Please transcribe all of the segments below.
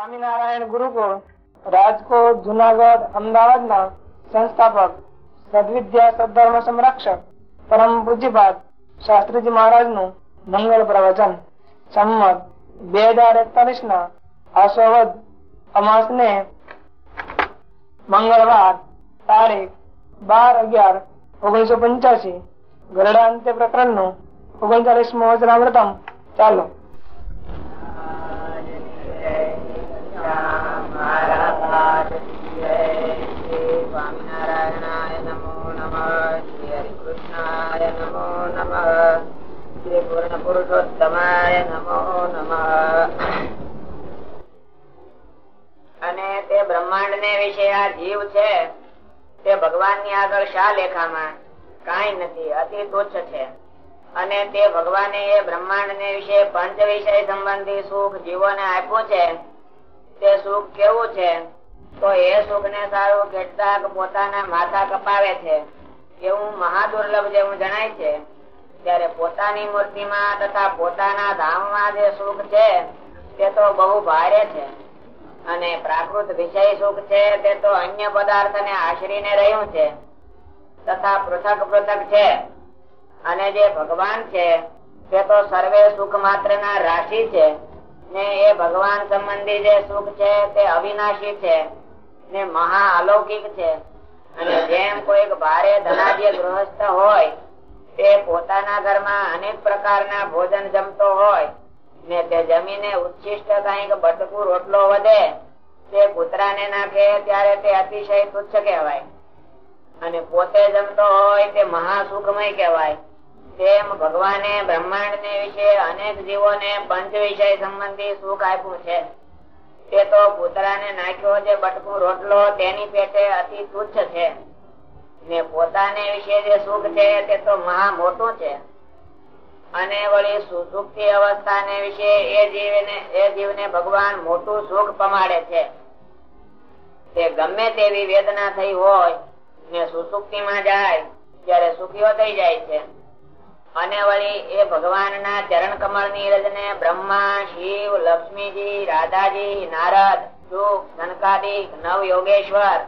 સ્વામિનારાયણ ગુરુકુળ, રાજકોટ, જુનાગઢ, અમદાવાદના સંસ્થાપક, સદવિદ્યા સદધર્મ સંરક્ષક, પરમ પૂજ્યપાદ શાસ્ત્રીજી મહારાજનું મંગળ પ્રવચન. સંમત બે હજાર એકતાલીસ ના આસોવદ અમાસ ને મંગળવાર તારીખ બાર અગિયાર ઓગણીસો પંચ્યાસી. ગરડા અંત્ય પ્રકરણનું ઓગણચાલીસ મો વચનામૃતમ. ચાલો. સ્વામિનારાયણાય નમો નમ શ્રી હરિકૃષ્ણાય નમો નમ શ્રી પૂર્ણ પુરુષોત્તમાય નમો નમ અને તે બ્રહ્માંડ ને વિશે આ જીવ છે, તે ભગવાનની આગળ શા લેખામાં? કઈ નથી, અતિ તુચ્છ છે. અને તે ભગવાને એ બ્રહ્માંડ ને વિશે પંચ વિષય સંબંધી સુખ જીવોને આપ્યું છે, તે સુખ કેવું છે? તો એ સુખ ને સારું કેટલાક પોતાના માથા કપાવે છે. એવું મહાદુર્લભ જેવું જણાય છે. ત્યારે પોતાની મૂર્તિમાં તથા પોતાના ધામમાં જે સુખ છે, તે તો બહુ ભારે છે. અને પ્રાકૃત વિષય સુખ છે, તે તો અન્ય પદાર્થ ને આશરીને રહ્યું છે. તથા પૃથક પૃથક છે. અને જે ભગવાન છે, તે તો સર્વે સુખ માત્ર ના રાશિ છે. ને એ ભગવાન સંબંધી જે સુખ છે તે અવિનાશી છે ને મહા અલૌકિક છે. અને જેમ કોઈક ભારે ધનાઢ્ય ગૃહસ્થ હોય, તે પોતાના ઘરમાં અનેક પ્રકારના ભોજન જમતો હોય, ને તે જમીને ઉચ્છિષ્ટ કંઈક બટકું રોટલો વધે, તે કૂતરાને નાખે ત્યારે તે અતિશય તુચ્છ કહેવાય. અને પોતે જમતો હોય તે મહા સુખમય કહેવાય. તેમ ભગવાને બ્રહ્માંડ ને વિશે અનેક જીવોને પંચ વિષય સંબંધી સુખ આપ્યું છે. તે તો કૂતરાને નાખ્યો જે બટકું રોટલો તેની પેટે અતિ તુચ્છ છે. ને પોતાને વિશે જે સુખ છે તે તો મહા મોટું છે. અને વળી સુસુપ્તિ અવસ્થા ને વિશે એ જીવને એ જીવને ભગવાન મોટું સુખ પમાડે છે. તે ગમે તેવી વેદના થઈ હોય, ને સુસુક્તિ માં જાય, ત્યારે સુખીઓ થઈ જાય છે. અને વળી એ ભગવાન ના ચરણ કમળની રજ ને બ્રહ્મા, શિવ, લક્ષ્મીજી, રાધાજી, નારદ સુખ સનકાદિક નવ યોગેશ્વર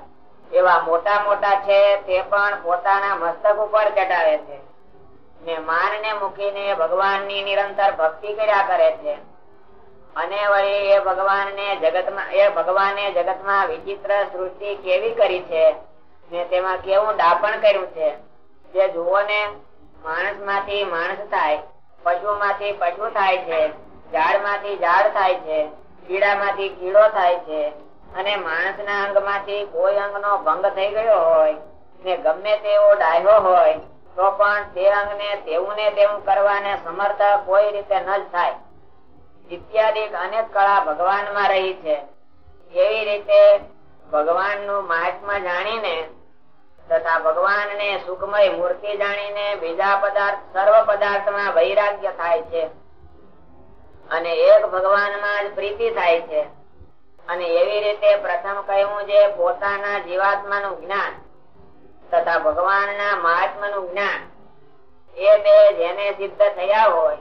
એવા મોટા મોટા છે તે પણ પોતાના મસ્તક ઉપર ચટાવે છે. ને માન ને મૂકીને ભગવાનની નિરંતર ભક્તિ કર્યા કરે છે. અને વળી એ ભગવાન ને જગતમાં એ ભગવાને જગતમાં વિચિત્ર સૃષ્ટિ કેવી કરી છે ને તેમાં કેવું ડાપણ કર્યું છે જે જુઓ ને. માણસમાંથી માણસ થાય પશુ માંથી પશુ થાય છે ઝાડમાંથી ઝાડ થાય છે કીડા માંથી કીડો થાય છે અને માણસ ના અંગમાંથી કોઈ અંગ નો ભંગ થઈ ગયો હોય ને ગમે તેવો ડાયો હોય, તો પણ તે અંગ ને તેવું ને તેવું કરવાને સમર્થ કોઈ રીતે ન જ થાય. ઇત્યાદિ અનેક કળા ભગવાનમાં રહી છે. એવી રીતે ભગવાનનું મહાત્મા જાણીને તથા ભગવાન ને સુખમય મૂર્તિ જાણીને બીજા પદાર્થ, સર્વ પદાર્થમાં વૈરાગ્ય થાય છે. અને એક ભગવાનમાં પ્રીતિ થાય છે. અને એવી રીતે પ્રથમ કહ્યું જે પોતાના જીવાત્મા નું જ્ઞાન તથા ભગવાન ના મહાત્મા નું જ્ઞાન, એ બે જેને સિદ્ધ થયા હોય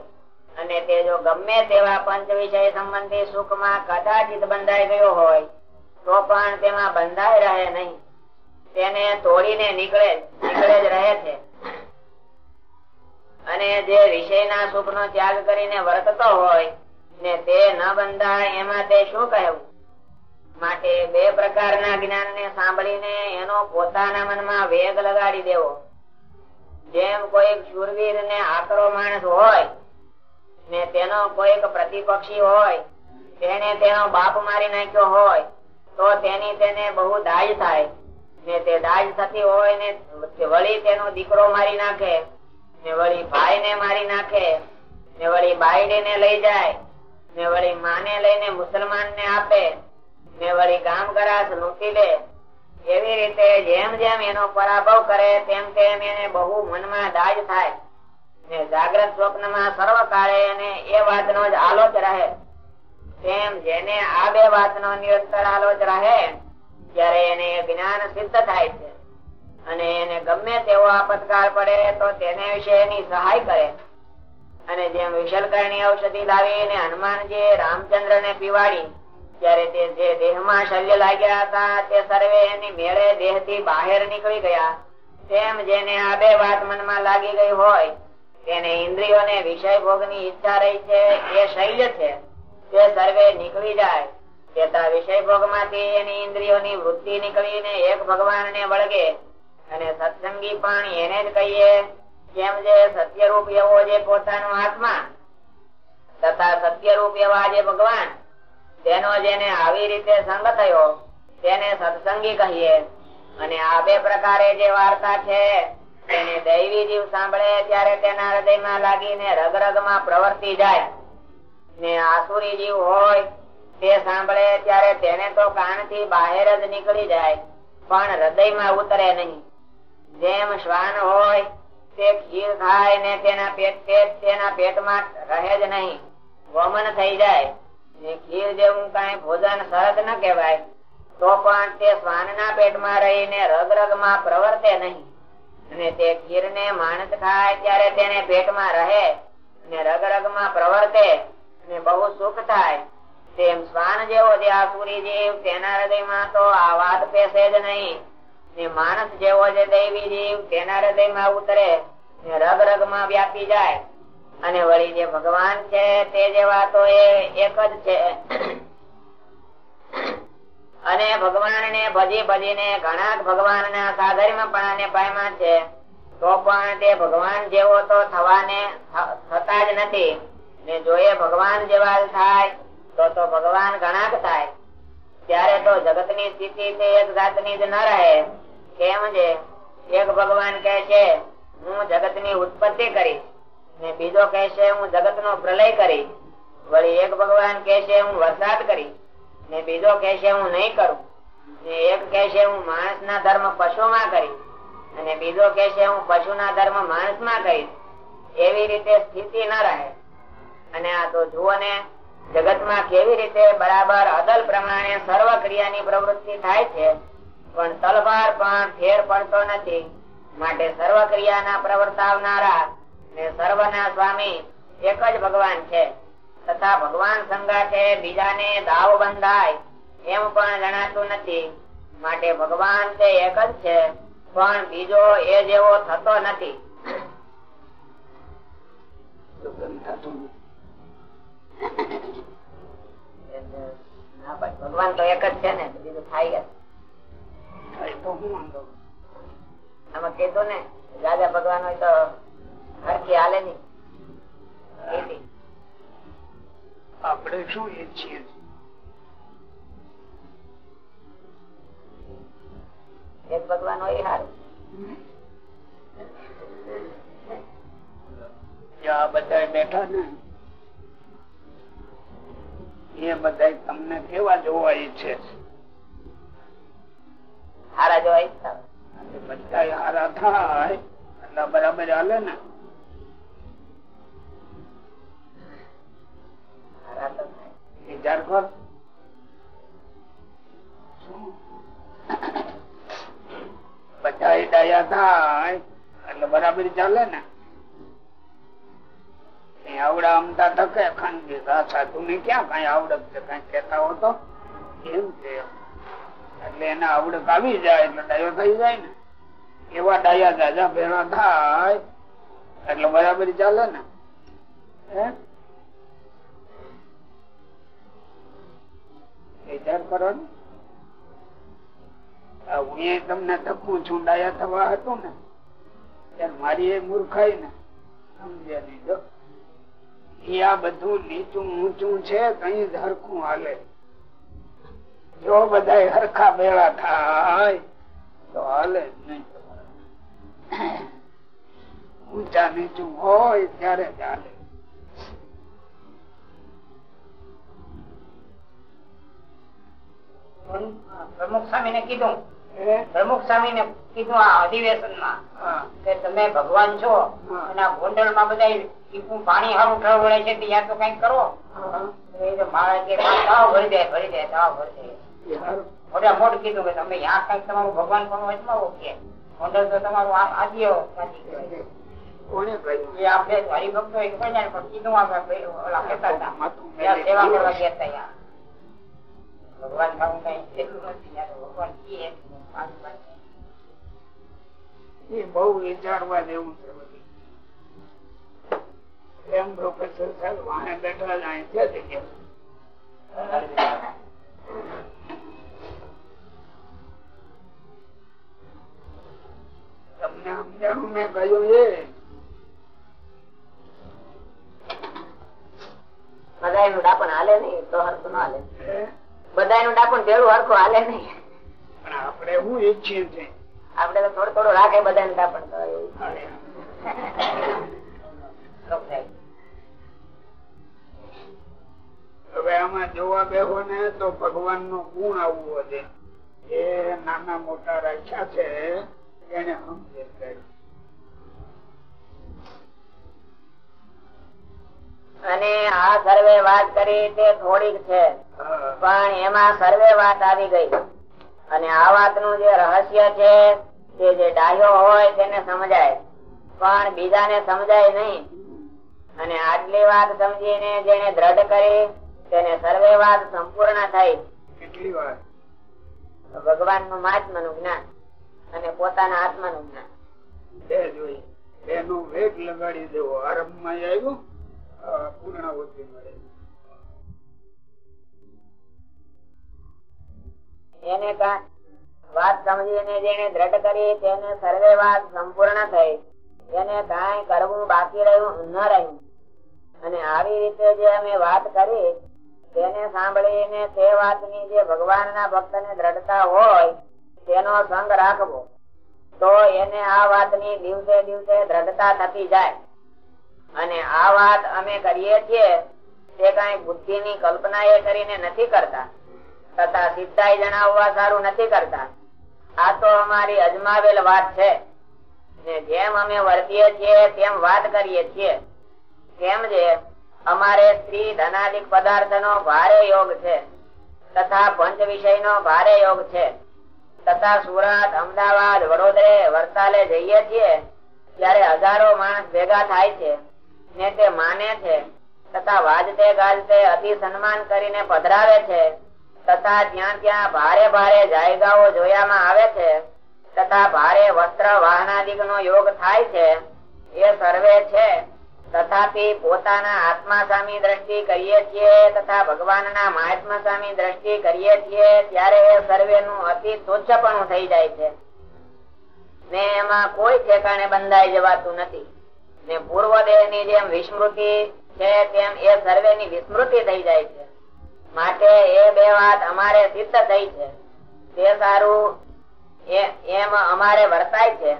અને તે જો ગમે તેવા પંચ વિષય સંબંધી સુખમાં કદાચિત બંધાઈ ગયો હોય, તો પણ તેમાં બંધાઈ રહે નહીં. તેને તોડીને નીકળે નીકળે જ રહે છે. અને જે વિષયના સુખ નો ત્યાગ કરીને વર્તતો હોય, ને તે ન બંધાય, એમાં તે શું કહેવું? માટે બે પ્રકારના જ્ઞાન ને સાંભળીને એનો પોતાના મનમાં વેગ લગાડી દેવો. જેમ કોઈ શુરવીર ને આકરો માણસ હોય, ને તેનો કોઈક પ્રતિપક્ષી હોય તેને તેનો બાપ મારી નાખ્યો હોય, તો તેની તેને બહુ દાય થાય. તે દાજ થતી હોય ને વળી તેનો દીકરો મારી નાખે, ને વળી ભાઈ ને મારી નાખે, ને વળી બાયડી ને લઈ જાય, ને વળી માને લઈને મુસલમાન ને આપે, ને વળી ગામ ગરાસ લૂંટી લે. એવી રીતે જેમ જેમ એનો પરાભવ કરે, તેમ તેમ એને બહુ મનમાં દાજ થાય. ને જાગ્રત સ્વપ્નમાં સર્વ કાળે એને એ વાત નો જ આલોચ રહે. તેમ જેને આ બે વાત નો નિરંતર આલોચ રહે ત્યારે એને જ્ઞાન સિદ્ધ થાય છે અને એને ગમે તેવો આપતકાળ પડે તો તેને વિશે એની સહાય કરે. અને જેમ વિશલકરણી ઔષધિ લાવીને હનુમાનજી રામચંદ્ર ને પીવાડી, ત્યારે તે જે દેહમાં શલ્ય લાગ્યા હતા તે સર્વે એની મેળે દેહથી બહાર નીકળી ગયા. તેમ જેને આ બે વાત મનમાં લાગી ગઈ હોય, તેને ઇન્દ્રિયોને વિષય ભોગની ઈચ્છા રહી છે, એ શૈલ્ય છે. તે સર્વે નીકળી જાય. તેતા વિષય ભોગમાંથી એની ઇન્દ્રિયોની વૃત્તિ નીકળીને એક ભગવાન ને વળગે અને સત્સંગી પણ એને જ કહીએ કેમ જે સત્યરૂપ એવો જે પોતાનો આત્મા, તથા સત્યરૂપ એવા જે ભગવાન, તેનો જેને આવી રીતે સંગ થયો, તેને સત્સંગી કહીએ. અને આ બે પ્રકારે જે વાર્તા છે, તેને દૈવી જીવ સાંભળે ત્યારે તેના હૃદયમાં લાગીને રગ રગમાં પ્રવર્તી જાય. ને આસુરી જીવ હોય તે સાંભળે ત્યારે તેને તો કાનથી બહાર જ નીકળી જાય, પણ હૃદયમાં ઉતરે નહીં. જેમ શ્વાન હોય, તે ખીર ખાય ને તેના પેટ તેના પેટમાં રહે જ નહીં. વમન થઈ જાય. ખીર જેવું કઈ ભોજન સરસ ન કહેવાય, તો પણ તે શ્વાનના પેટમાં રહીને રગમાં પ્રવર્તે નહીં. અને તે ખીર ને માણસ ખાય ત્યારે તેને પેટમાં રહે ને રગમાં પ્રવર્તે ને બહુ સુખ થાય. તેમ શ્વાન જેવો આસુરી જીવ તેના હૃદયમાં તો આ વાત પેસે જ નહીં. ને માણસ જેવો જે દૈવી જીવ તેના હૃદયમાં ઉતરે ને રગ રગમાં વ્યાપી જાય. અને વળી જે ભગવાન છે તે જેવા તો એ એક જ છે. અને ભગવાન ને ભજી ભજીને ઘણા ભગવાન ના સાધર્મ પામ્યા છે. તો પણ તે ભગવાન જેવો તો થવાને થતા જ નથી. ને જો એ ભગવાન જેવા થાય તો તો ભગવાન ઘણા થાય. ત્યારે તો જગતની સ્થિતિ એક જાતની જ ન રહે. કેમ છે એક ભગવાન કહે છે હું જગતની ઉત્પત્તિ કરીશ. ને બીજો કહે છે હું જગત નો પ્રલય કરીશ. વળી એક ભગવાન કહે છે હું વરસાદ કરીશ. ને બીજો કહે છે હું નહીં કરું. ને એક કહે છે હું માણસ ના ધર્મ પશુ માં કરીશ. અને બીજો કહે છે હું પશુ ના ધર્મ માણસમાં કરીશ. એવી રીતે સ્થિતિ ન રહે. અને આ તો જુઓ ને જગતમાં કેવી રીતે બરાબર અદલ પ્રમાણે સર્વ ક્રિયાની પ્રવૃત્તિ થાય છે, પણ તલવાર પણ, ફેર પડતો નથી. માટે સર્વ ક્રિયાના પ્રવર્તાવનારા ને સર્વના સ્વામી એક જ ભગવાન છે. તથા ભગવાન સંગા છે, બીજાને દાવ બંધાય એમ પણ જણાતું નથી. માટે ભગવાન તે એક જ છે, પણ બીજો એ જેવો થતો નથી. જ છે ને બીજું થાય આમાં કેતો ને રાજા ભગવાન હોય તો હરખી હાલે નહીં. આપણે શું ઈચ્છીએ એક ભગવાન હોય સારું બધા બેઠા ને. એ બધા તમને કેવા જોવા ઈચ્છે બધા હારા થાય એટલે બરાબર હાલે ને? વિચાર કર. બધા ડાયા થાય એટલે બરાબર ચાલે ને? આવડા અમતા ટકે ખાનગી સાધુ ને ક્યાં કઈ આવડત છે? કઈ કેતા હો તો? એમ છે એટલે એને આવડત આવી જાય, એટલે ડાયો થઈ જાય ને. એવા ડાયા દાદા ભેળા થાય, એટલે બરાબર ચાલે ને. હું? તમને ધક્કું છું, ડાયા થવા હતું ને. ત્યારે મારી એ મૂર્ખાઈ ને. સમજ્યા નહીં એ આ બધું નીચું ઊંચું છે, કઈ હરખું હાલે જો બધા હરખા ભેળા થાય, તો હાલે જ ઊંચા નીચું હોય ત્યારે જ હાલે પ્રમુખ સ્વામી ને કીધું? પ્રમુખ સ્વામી ને કીધું આ અધિવેશનમાં કે તમે ભગવાન છો અને આ ગોંડલમાં બધા ટીપું પાણી સારું ઠરવડે છે યા તો કંઈક કરો. મારે કે ભરી દે ભરી દે તળાવ ભરી દે. મોટા મોટ કીધું કે તમે યા કંઈક તમારું ભગવાન પણ કે ગોંડલ તો તમારું આદિઓ આપણે હરિભક્તો એક પણ કીધું આપણે સેવા કરવા ગયા હતા યા. ભગવાન થવું કઈ સહેલું નથી યાર. ભગવાન કહે એટલું પાછું પાછું. એ બહુ વિચારવા જેવું છે એમ પ્રોફેસર સાહેબ વાહે બેઠા જ છે તમને સમજાણું મેં કહ્યું એ બધા એનું ડાપણ હાલે નહીં તો ન હાલે? બધા ડાપણ ભેળું હરખું હાલે નહીં. પણ આપણે શું ઈચ્છીએ છીએ આપડે તો થોડું થોડું રાખે બધા ડાપણ હવે આમાં જોવા બેહો ને તો ભગવાન નો ગુણ આવવો છે એ નાના મોટા રાખ્યા છે એને સમજે અને આ સર્વે વાત કરી તે થોડીક છે. પણ એમાં સર્વે વાત આવી ગઈ. અને આ વાતનું જે રહસ્ય છે તે જે ડાયો હોય તેને સમજાય. પણ બીજાને સમજાય નહીં. અને આટલી વાત સમજીને જેને દ્રઢ કરી તેને સર્વે વાત સંપૂર્ણ થઈ. કેટલી ભગવાનનું મહાત્મા નું જ્ઞાન અને પોતાના આત્મા નું જ્ઞાન. બે જોઈ. એનો વેગ લગાડી દેવો. આરંભમાં આવ્યું? પૂર્ણાવૃત્તિ મળે વાત સમજીને જેને દ્રઢ કરી તેને સર્વે વાત સંપૂર્ણ થઈ. એને કાંઈ કરવું બાકી રહ્યું ન રહ્યું. અને આવી રીતે જે અમે વાત કરી, તેને સાંભળીને તે વાતની જે ભગવાનના ભક્તને દ્રઢતા હોય, તેનો સંગ રાખવો. તો એને આ વાતની દિવસે દિવસે દ્રઢતા થતી જાય. અને આ વાત અમે કરીએ છીએ, તે કઈ બુદ્ધિની કલ્પના એ કરીને નથી કરતા. તથા સિદ્ધાઈ જણાવવા સારું નથી કરતા. આ તો અમારી અજમાવેલ વાત છે. ને જેમ અમે વર્તીએ છીએ, તેમ વાત કરીએ છીએ. તેમ જે અમારે સ્ત્રી ધનાદિક પદાર્થ નો ભારે યોગ છે, તથા પંચ વિષય નો ભારે યોગ છે. તથા સુરત, અમદાવાદ, વડોદરે, વરસાલે જઈએ છીએ, ત્યારે હજારો માણસ ભેગા થાય છે. ને તે માને છે, તથા વાજતે ગાજતે અતિ સન્માન કરીને પધરાવે છે, તથા ત્યાં ત્યાં ભારે ભારે જાયગાઓ જોયામાં આવે છે, તથા ભારે વસ્ત્ર વાહનાદિક નો યોગ થાય છે, એ સર્વે છે. તથાપી પોતાના આત્મા સામી દ્રષ્ટિ કરીએ છીએ તથા ભગવાનના મહાત્મા સામી દ્રષ્ટિ કરીએ છીએ ત્યારે એ સર્વે નું અતિ તુચ્છપણું થઈ જાય છે. ને એમાં કોઈ ઠેકાણે બંધાઈ જવાતું નથી. ને પૂર્વ દેહની જેમ વિસ્મૃતિ છે, તેમ એ સર્વે ની વિસ્મૃતિ થઈ જાય છે. માટે એ બે વાત અમારે સિદ્ધ થઈ છે. તે સારું એમ અમારે વર્તાય છે.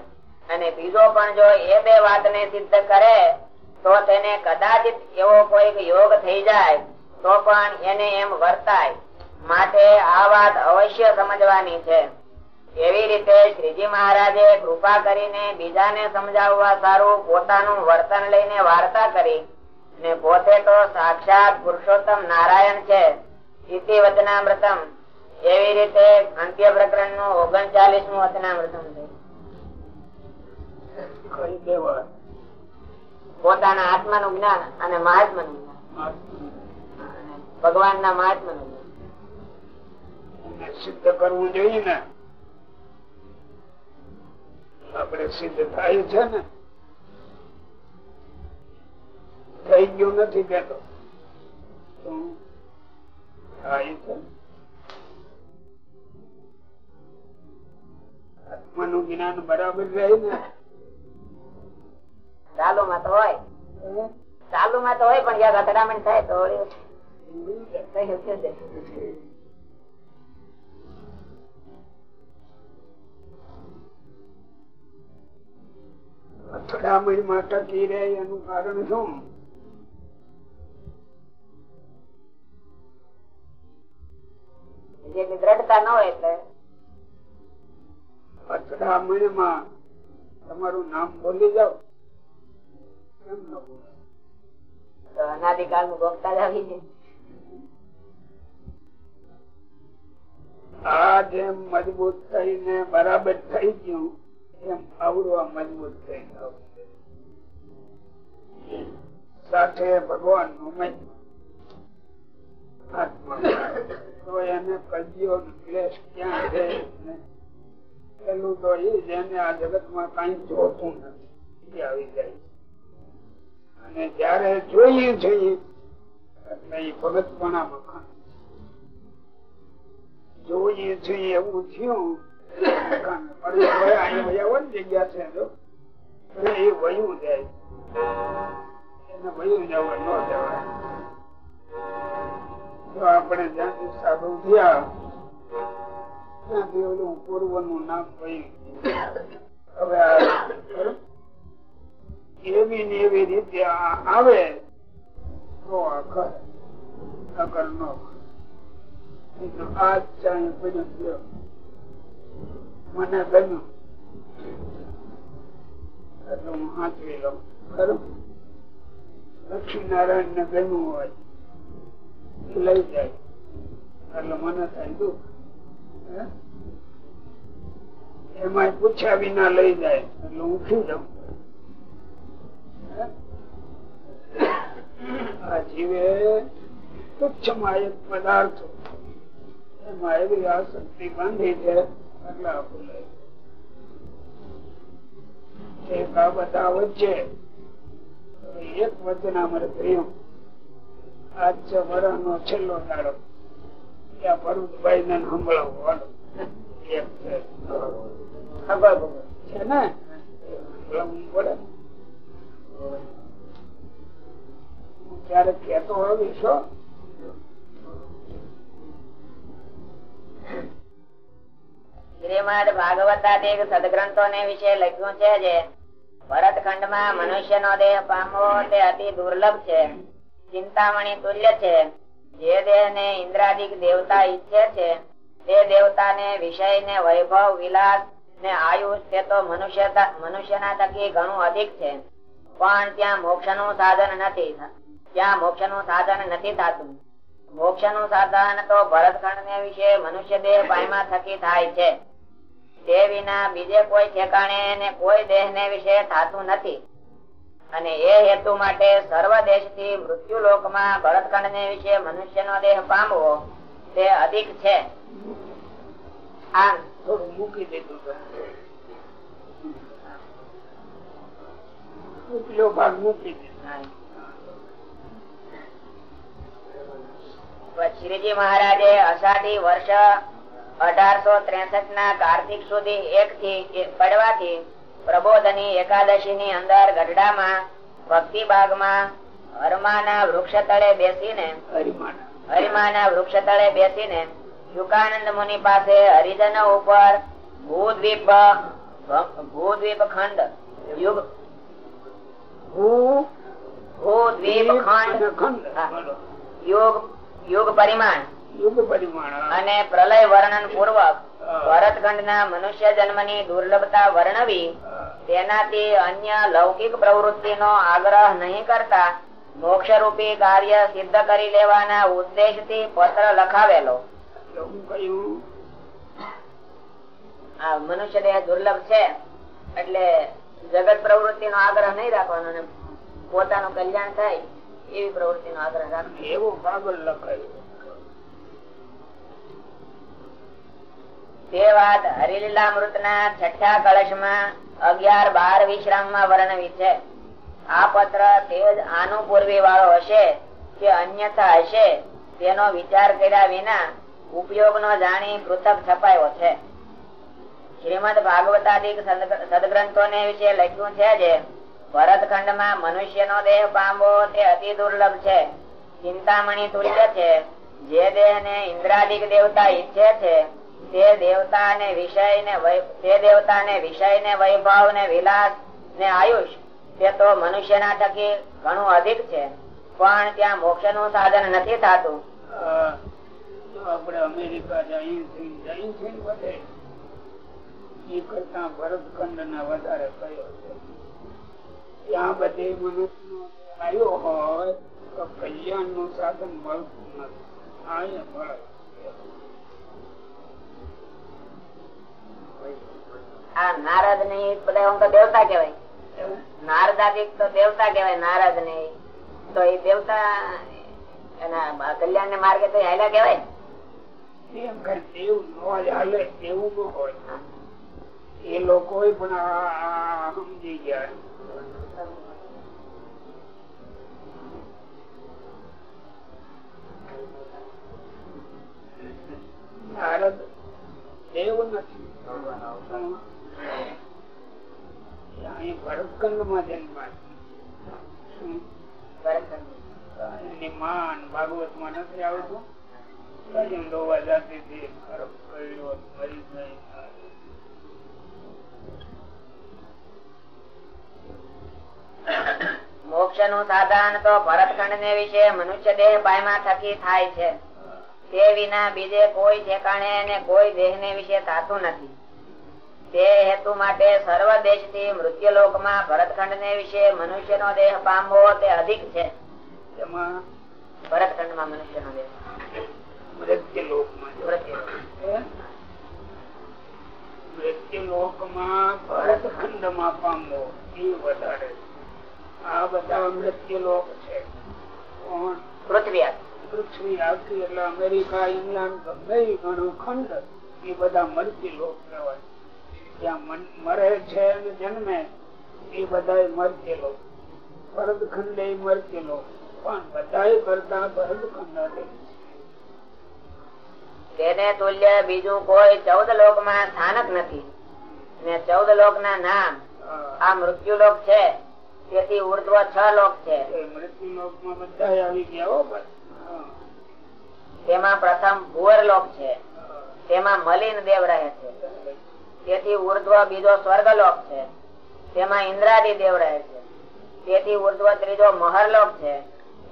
અને બીજો પણ જો એ બે વાતને સિદ્ધ કરે, તો તેને કદાચિત એવો કોઈક યોગ થઈ જાય, તો પણ એને એમ વર્તાય. માટે આ વાત અવશ્ય સમજવાની છે. એવી રીતે શ્રીજી મહારાજે કૃપા કરીને બીજાને સમજાવવા સારું પોતાનું વર્તન લઈને વાર્તા કરી ને પોતે તો સાક્ષાત પુરુષોત્તમ નારાયણ છે સ્થિતિ વચનામૃતમ એવી રીતે અંત્ય પ્રકરણનું ઓગણચાલીસનું વચનામૃતમ છે પોતાના આત્મા નું જ્ઞાન અને મહાત્માનું જ્ઞાન. અને ભગવાનના મહાત્માનું જ્ઞાન. સિદ્ધ કરવું જોઈએ ને. આપણે સિદ્ધ થાય છે ને થઈ ગયું નથી કેતો આત્માનું જ્ઞાન બરાબર રહે ને? ચાલુ માં તો હોય. ચાલુ માં તો હોય પણ જ્યાં અથડામણ થાય તો અથડામણમાં ટકી રહે એનું કારણ શું? અથડામણમાં તમારું નામ બોલી જાઓ. કેમ ન બોલો? તો અનાદિકાળનું જ આવી છે આ જેમ મજબૂત થઈને બરાબર થઈ ગયું આવડવા સાથે ભગવાનનું તો એને ક્લેશ ક્યાં છે પેલું તો એ જેને આ જગતમાં કઈ જોતું નથી. આવી જાય. અને જયારે જોઈએ છીએ, એટલે એ ભગતપણા વખાણ જોઈએ છીએ એવું થયું જગ્યા છે જો એ વયું જાય એને હવે એવી ને એવી રીતે આવે તો આ કરે અગર ન આ ભજન ગયો મને ગમ્યું. પૂછ્યા વિના લઈ જાય. એટલે ખી આ જીવે તુચ્છમાં એક પદાર્થો. એમાં એવી આસક્તિ બાંધી છે એક આ વચ્ચે એક વચન અમારે થયું આજ છે નો છેલ્લો દાડો ત્યાં ભરૂચભાઈ ને સંભળાવો એક છે ખબર છે ને સંભળાવવું પડે હું ક્યારેક કેતો હોવી છો શ્રીમદ ભાગવતાદિક સદગ્રંથો ને વિશે લખ્યું છે જે ભરતખંડમાં મનુષ્ય નો દેહ પામવો તે અતિ દુર્લભ છે. ચિંતામણી તુલ્ય છે. જે દેહ ને ઇન્દ્રાદિક દેવતા ઈચ્છે છે, તે દેવતા ને વિષય ને વૈભવ, વિલાસ ને આયુષ તે તો મનુષ્ય મનુષ્યના થકી ઘણું અધિક છે. પણ ત્યાં મોક્ષનું સાધન નથી, ત્યાં મોક્ષનું સાધન નથી થતું. મોક્ષનું સાધન તો ભરતખંડ ને વિશે મનુષ્ય દેહ પાયમા થકી થાય છે. તે વિના બીજે કોઈ ઠેકાણે ને કોઈ દેહ ને વિશે થતું નથી. અને એ હેતુ માટે સર્વ દેશથી મૃત્યુ લોકમાં ભરતખંડ ને વિશે મનુષ્ય નો દેહ પામવો તે અધિક છે. આ મૂકી દીધું ઉપલો ભાગ મૂકી દીધો શ્રીજી મહારાજે અષાઢી વર્ષ અઢારસો ત્રેસઠ ના કાર્તિક સુધી એક થી પડવાથી પ્રબોધની એકાદશી ની અંદર ગઢડામાં ભક્તિ બાગમાં હરમાના વૃક્ષ તળે બેસીને હરિમાના. હરિમાના વૃક્ષ તળે બેસીને શુકાનંદ મુનિ પાસે હરિજન ઉપર ભૂદ્વીપ ભૂદ્વીપ ખંડ યુગ ભૂદ્વીપ ખંડ. યુગ યુગ પરિમાણ. અને પ્રલય વર્ણન પૂર્વક ભરતખંડ ના મનુષ્ય જન્મની દુર્લભતા વર્ણવી તેનાથી અન્ય લૌકિક પ્રવૃત્તિ નો આગ્રહ નહીં કરતા મોક્ષ રૂપી કાર્ય સિદ્ધ કરી લેવાના ઉદ્દેશથી પત્ર લખાવેલો. આ મનુષ્ય દેહ દુર્લભ છે એટલે જગત પ્રવૃત્તિ નો આગ્રહ નહીં રાખવાનો પોતાનું કલ્યાણ થાય એવી પ્રવૃત્તિ નો આગ્રહ રાખવાનો. એવું કાગળ લખાયો. તે વાત હરિલીલામૃત ના છઠ્ઠા કળશમાં અગિયાર બાર વિશ્રામમાં વર્ણવી છે. આ પત્ર તે આનુપૂર્વી વાળો હશે કે અન્યથા હશે તેનો વિચાર કર્યા વિના ઉપયોગ નો જાણી પૃથક છપાયો છે. શ્રીમદ ભાગવતાદિક સદગ્રંથો ને વિશે લખ્યું છે જે ભરતખંડમાં મનુષ્ય નો દેહ પામવો તે અતિ દુર્લભ છે. ચિંતામણી તુલ્ય છે. જે દેહ ને ઇન્દ્રાદિક દેવતા ઈચ્છે છે તે દેવતા ને વિષય ને વૈભવ ને વિલાસ ને આયુષ, તે તો મનુષ્ય ના થકી ઘણું અધિક છે. પણ ત્યાં મોક્ષનું સાધન નથી થતું. અમેરિકા મનુષ્ય હોય તો સાધન મળતું નથી. આ નારદ ને બધા તો દેવતા કેવાય નારદાદિક તો દેવતા કેવાય નારદ ને તો એ દેવતા એના કલ્યાણ ને માર્ગે તો હાલ્યા કેવાય નો. હાલે એવું ન હોય. એ લોકો પણ આ- આ સમજી ગયા. નારદ દેવ નથી. મોક્ષનું સાધન તો ભરતખંડ ને વિશે મનુષ્ય દેહ પાયમાં થકી થાય છે. તે વિના બીજે કોઈ ઠેકાણે કોઈ દેહ ને વિશે થતું નથી. તે હેતુ માટે સર્વ દેશથી મૃત્યુલોકમાં ભરતખંડ ને વિશે મનુષ્ય નો દેહ પામવો તે અધિક છે. ભરતખંડમાં મનુષ્ય નો દેહ. મૃત્યુલોક. મૃત્યુ. ભરતખંડમાં પામવો એ વધારે આ બધા મૃત્યુ લોક છે. પૃથ્વી આ. પૃથ્વી આવતી એટલે અમેરિકા ઇંગ્લેન્ડ ગમે ઘણું ખંડ એ બધા મૃત્યુ લોક કહેવાય. ત્યાં મરે છે અને જન્મે એ બધા મર્ત્ય ભરત એ મર્ત્ય પણ બધા કરતા ભરત ખંડ તેને તુલ્ય બીજું કોઈ ચૌદ લોકમાં સ્થાનક નથી. ને ચૌદ લોક ના નામ આ મૃત્યુ લોક છે. તેથી ઉર્ધ્વ છ લોક છે. મૃત્યુ લોકમાં બધા આવી ગયા હો ભાઈ હા. તેમાં પ્રથમ ભુવર લોક છે. તેમાં મલિન દેવ રહે છે. તેથી ઉર્ધ્વ બીજો સ્વર્ગલોક છે. તેમાં ઇન્દ્રાદી દેવ રહે છે. તેથી ઉર્ધ્વ ત્રીજો મહરલોક છે.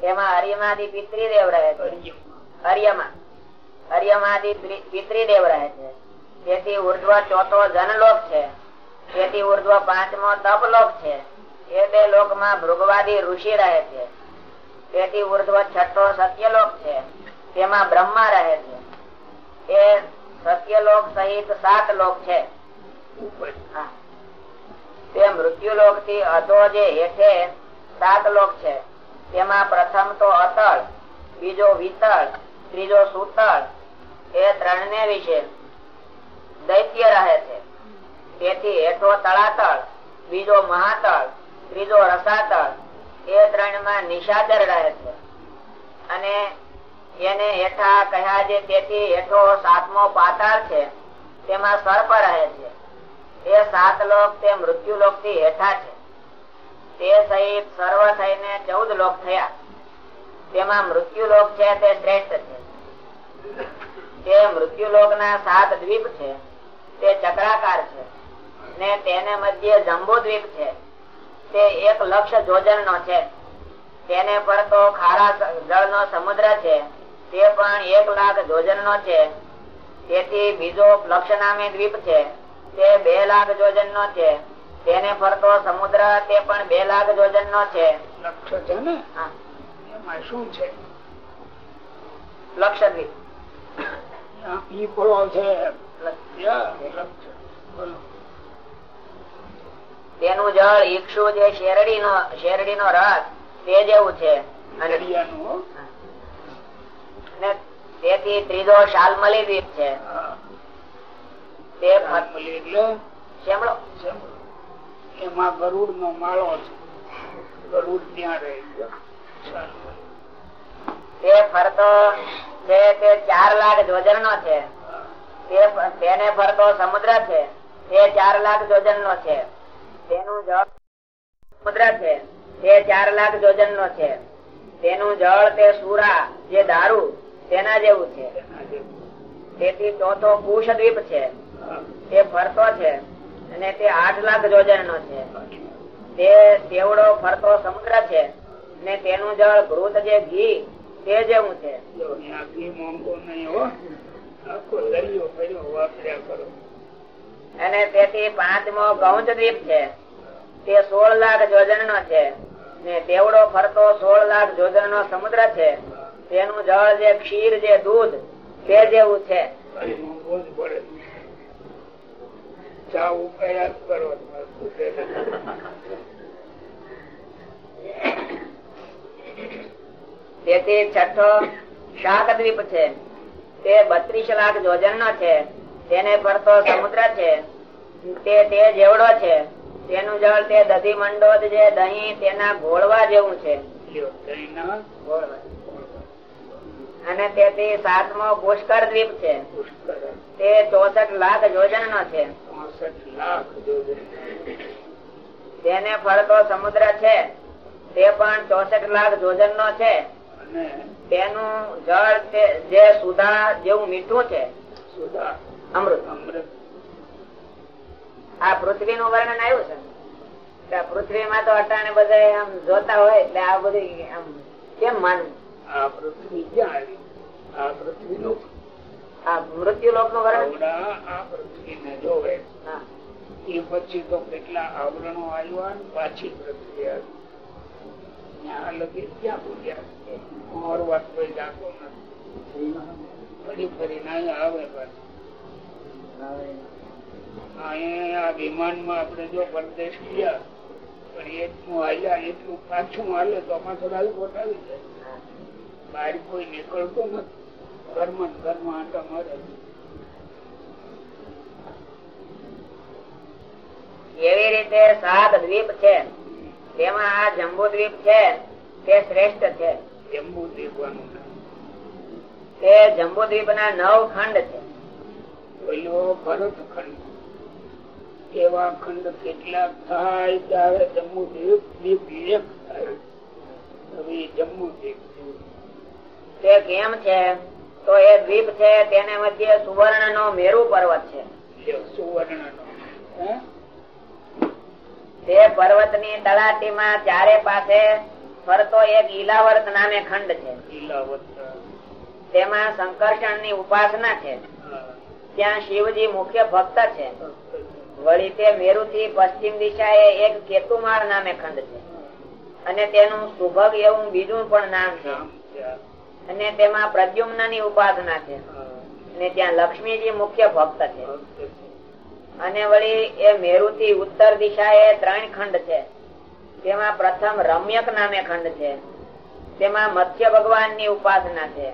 તેમાં અરિયમાદી પિતરી દેવ રહે છે. હરિયમા. હરિયમાદી પ્રિ- પિતરી દેવ રહે છે. તેથી ઉર્ધ્વ ચોથો જનલોક છે. તેથી ઉર્ધ્વ પાંચમો તપલોક છે. એ બે લોકમાં ભૃગવાદી ઋષિ રહે છે. તેથી ઉર્ધ્વ છઠ્ઠો સત્યલોક છે. તેમાં બ્રહ્મા રહે છે. એ સત્યલોક સહિત સાત લોક છે. તે મૃત્યુલોકથી અધો જે હેઠે સાત લોક છે. તેમાં પ્રથમ તો અતળ, બીજો વિતળ, ત્રીજો સુતળ, એ ત્રણ ને વિશે દૈત્ય રહે છે. તેથી હેઠો તળાતળ, બીજો મહાતળ, ત્રીજો રસાતળ, એ ત્રણમાં નિશાચર રહે છે. અને એને હેઠા કહ્યા છે તેથી હેઠો સાતમો પાતાળ છે, તેમાં સર્પ રહે છે. એ સાત લોક તે મૃત્યુ લોકથી હેઠા છે. તે સહિત સર્વ થઈને ચૌદ લોક થયા. તેમાં મૃત્યુ લોક છે તે શ્રેષ્ઠ છે. તે મૃત્યુ લોક ના સાત દ્વીપ છે, તે ચક્રાકાર છે ને તેને મધ્ય જંબુ દ્વીપ છે. તે એક લક્ષ જોજન નો છે. તેને પર તો ખારા જળ નો સમુદ્ર છે. તે પણ એક લાખ જોજન નો છે. તેથી બીજો લક્ષ નામે દ્વીપ છે. તે બે લાખ જોજન નો છે. તેને ફરતો સમુદ્ર તે પણ બે લાખ જોજન નો છે. લક્ષ્ય છે ને એમાં શું છે? લક્ષદ્વીપ. આ પીપળો છે. યા, લક્ષ્ય. બોલો. તેનું જળ ઈક્ષુ જે શેરડી નો શેરડી નો રસ તે જેવું છે. અને તેથી ત્રીજો શાલમલી દ્વીપ છે તે એટલે શેમળો. એમાં ગરુડ નો માળો છે. ગરુડ ત્યાં રહી ગયો તે ફરતો તે ચાર લાખ જોજન નો છે તેને ફરતો સમુદ્ર છે. તે ચાર લાખ જોજન નો છે. તેનું જળ સમુદ્ર છે. તે ચાર લાખ જોજન નો છે. તેનું જળ તે સુરા જે દારૂ તેના જેવું છે. તેથી ચોથો કુશ દ્વીપ છે. તે ફરતો છે અને તે આઠ લાખ જોજન નો છે. તે તેવડો ફરતો સમુદ્ર છે ને તેનું જળ ભૂત જે ઘી તે જેવું છે. અને તેથી પાંચમો ગૌંચ દ્વીપ છે. તે સોળ લાખ જોજન નો છે. ને તેવડો ફરતો સોળ લાખ જોજન નો સમુદ્ર છે. તેનું જળ જે ક્ષીર, જે દૂધ તે જેવું છે. ચા ઉપાયા કરો. તેથી છઠ્ઠો શાક દ્વીપ છે. તે બત્રીસ લાખ જોજન નો છે. તેને ફરતો સમુદ્ર છે. તે તે જેવડો છે. તેનું જળ તે દધી મંડોદ જે દહીં તેના ગોળવા જેવું છે. અને તેથી સાતમો પુષ્કર દ્વીપ છે. તે ચોસઠ લાખ જોજન નો છે. તેને ફરતો સમુદ્ર છે તે પણ ચોસઠ લાખ જોજન નો છે તેનું જળ જે સુધા જેવું મીઠું છે. અમૃત. આ પૃથ્વી નું વર્ણન આવ્યું છે. પૃથ્વી માં પૃથ્વીમાં તો અટાણે બધા આમ જોતા હોય એટલે આ બધું આમ કેમ માનવું? આ પૃથ્વી ક્યાં આવી? આ પૃથ્વી નું આ મૃત્યુ લોકનું વર્ણન આ પૃથ્વી ને જોવે. એ પછી તો કેટલા આવરણો આવ્યા પાછી પ્રક્રિયા. ત્યાં લગી ક્યાં બોલ્યા મોર વાત કોઈ જાગો નથી. ફરી ફરી ના આવે પાછું. અહીંયા આ વિમાનમાં આપણે જો પરદેશ ગયા પણ એટલું હાલ્યા એટલું પાછું હાલે તો પાછો રાજકોટ આવી જાય. બહાર કોઈ નીકળતું નથી. ઘરમાં ઘરમાં આંટા મારે. એવી રીતે સાત દ્વીપ છે. તેમાં આ જંબુ દ્વીપ છે તે શ્રેષ્ઠ છે. તે જંબુ દ્વીપ ના નવ ખંડ છે. પેલો ભરત ખંડ. એવા ખંડ કેટલાક થાય ત્યારે જમ્મુ દ્વીપ દ્વીપ એક થાય. હવે જમ્મુ દ્વીપ તે કેમ છે? તો એ દ્વીપ છે તેને મધ્ય સુવર્ણ નો મેરુ પર્વત છે. સુવર્ણ નો? તે પર્વતની તળાટીમાં ચારે પાસે ફરતો એક ઈલાવર્ત નામે ખંડ છે. તેમાં સંકર્ષણની ઉપાસના છે. ત્યાં શિવજી મુખ્ય ભક્ત છે. વળી તે મેરુ થી પશ્ચિમ દિશાએ એક કેતુમાળ નામે ખંડ છે. અને તેનું સુભગ એવું બીજું પણ નામ છે. અને તેમાં પ્રદ્યુમ્નની ઉપાસના છે. અને ત્યાં લક્ષ્મીજી મુખ્ય ભક્ત છે. અને વળી એ મેરુ થી ઉત્તર એ ત્રણ ખંડ છે. તેમાં પ્રથમ રમ્યક નામે ખંડ છે. તેમાં મત્સ્ય ભગવાનની ઉપાસના છે.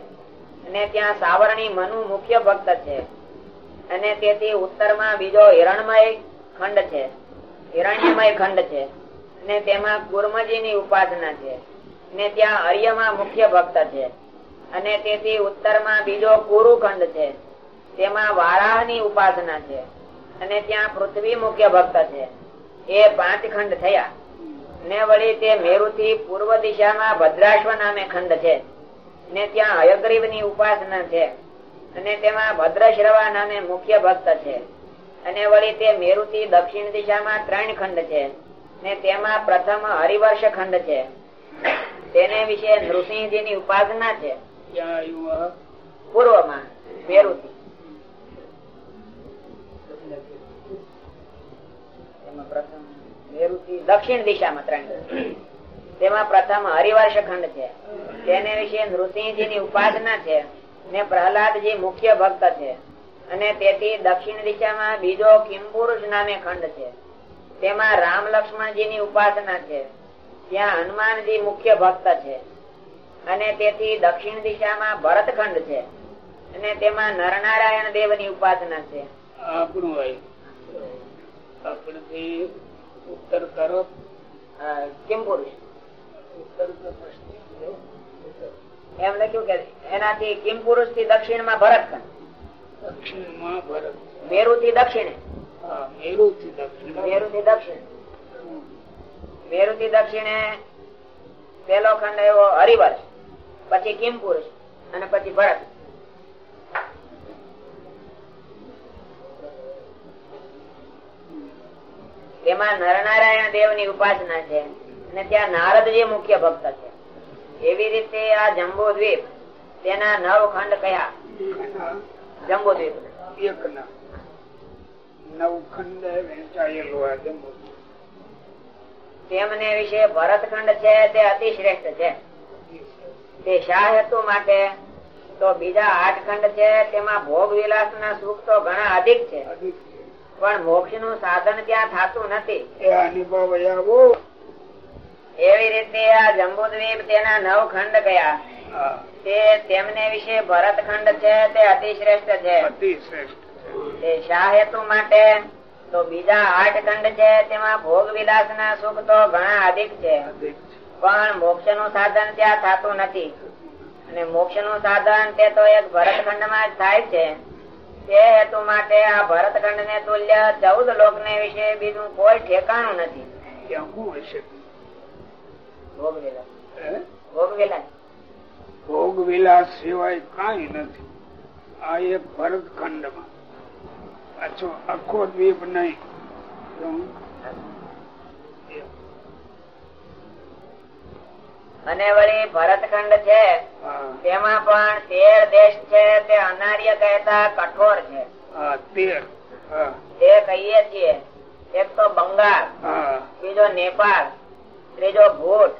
અને ત્યાં સાવરણી મનુ મુખ્ય ભક્ત છે. અને તેથી ઉત્તરમાં બીજો હિરણમય ખંડ છે. હિરણ્યમય ખંડ છે. અને તેમાં કુર્મજી ની ઉપાસના છે. ને ત્યાં અર્યમાં મુખ્ય ભક્ત છે. અને તેથી ઉત્તરમાં બીજો કુરુ ખંડ છે. તેમાં વારાહની ઉપાસના છે. અને ત્યાં પૃથ્વી મુખ્ય ભક્ત છે. એ પાંચ ખંડ થયા. ને વળી તે મેરુ થી પૂર્વ દિશામાં ભદ્રાશ્વ નામે ખંડ છે. ને ત્યાં હયગ્રીવની ઉપાસના છે. અને તેમાં ભદ્રશ્રવા નામે મુખ્ય ભક્ત છે. અને વળી તે મેરુ થી દક્ષિણ દિશામાં ત્રણ ખંડ છે. ને તેમાં પ્રથમ હરિવર્ષ ખંડ છે. તેને વિશે નૃસિંહજી ની ઉપાસના છે. પૂર્વમાં આવ્યું દક્ષિણ દિશામાં ત્રણ. તેમાં પ્રથમ હરિવર્ષ ખંડ છે. તેને વિશે નૃસિંહજી ની ઉપાસના છે ને પ્રહલાદજી મુખ્ય ભક્ત છે. અને તેથી દક્ષિણ દિશામાં બીજો કિમપુરુષ નામે ખંડ છે. તેમાં રામ લક્ષ્મણજી ની ઉપાસના છે. ત્યાં હનુમાનજી મુખ્ય ભક્ત છે. અને તેથી દક્ષિણ દિશામાં ભરત ખંડ છે. અને તેમાં નરનારાયણ દેવની ઉપાસના છે. આપણથી ઉત્તર. એમ લખ્યું કે એનાથી કિંપુરુષથી દક્ષિણમાં ભરત. મેરુ થી દક્ષિણે? મેરુ થી દક્ષિણ. મેરુ થી દક્ષિણ. મેરુ થી દક્ષિણે પેલો ખંડ એવો હરિવર્ષ પછી કિંપુરુષ અને પછી ભરત. તેમાં નરનારાયણ દેવની ઉપાસના છે. અને ત્યાં નારદજી મુખ્ય ભક્ત છે. એવી રીતે આ જંબુ દ્વીપ તેના નવ ખંડ કયા જંબુ દ્વીપ તેમને વિશે ભરતખંડ છે તે અતિ શ્રેષ્ઠ છે. તે શાહ હેતુ માટે તો બીજા આઠ ખંડ છે તેમાં ભોગ વિલાસ ના સુખ તો ઘણા અધિક છે. પણ મોક્ષનું સાધન ત્યાં થતું નથી. એવી રીતે આ જંબુદ્વીપ તેના નવ ખંડ ગયા. તે તેમને વિશે ભરતખંડ છે તે અતિશ્રેષ્ઠ છે. તે શા હેતુ માટે? તો બીજા આઠ ખંડ છે તેમાં ભોગ વિલાસ ના સુખ તો ઘણા અધિક છે. પણ મોક્ષનું સાધન ત્યાં થતું નથી. અને મોક્ષનું સાધન તે તો એક ભરતખંડમાં જ થાય છે. તે હેતુ માટે આ ભરતખંડ ને તુલ્ય ચૌદ લોક ને વિશે બીજું કોઈ ઠેકાણું નથી. હશે? ભોગ વિલાસ હે? ભોગ વિલાસ ભોગ વિલાસ સિવાય કઈ નથી. આ એક ભરતખંડમાં પાછો આખો દ્વીપ નહીં. અને વળી ભરતખંડ છે તેમાં પણ તેર દેશ છે અનાર્ય કહેતા કઠોર છે. તે કહીએ છીએ એક તો બંગાળ બીજો નેપાળ ત્રીજો ભૂટ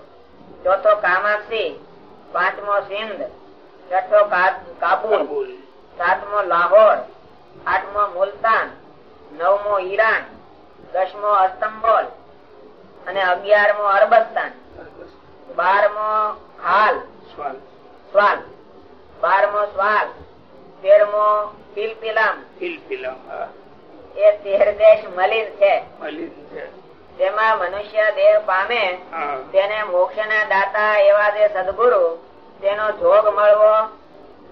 ચોથો કામાક્ષી પાંચમો સિંધ છઠ્ઠો કાબુલ. સાતમો લાહોર આઠમો મુલતાન નવમો ઈરાન દસમો અસ્તંબોલ અને અગિયારમો અરબસ્તાન. બારમો સ્વાલ. સ્વાલ. બારમો સ્વાલ. તેરમો પિલપિલામ. પિલપિલામ, એ તેર દેશ મલિન છે. મલિન છે. તેમાં મનુષ્ય દેહ પામે તેને મોક્ષ ના દાતા એવા જે સદગુરુ તેનો જોગ મળવો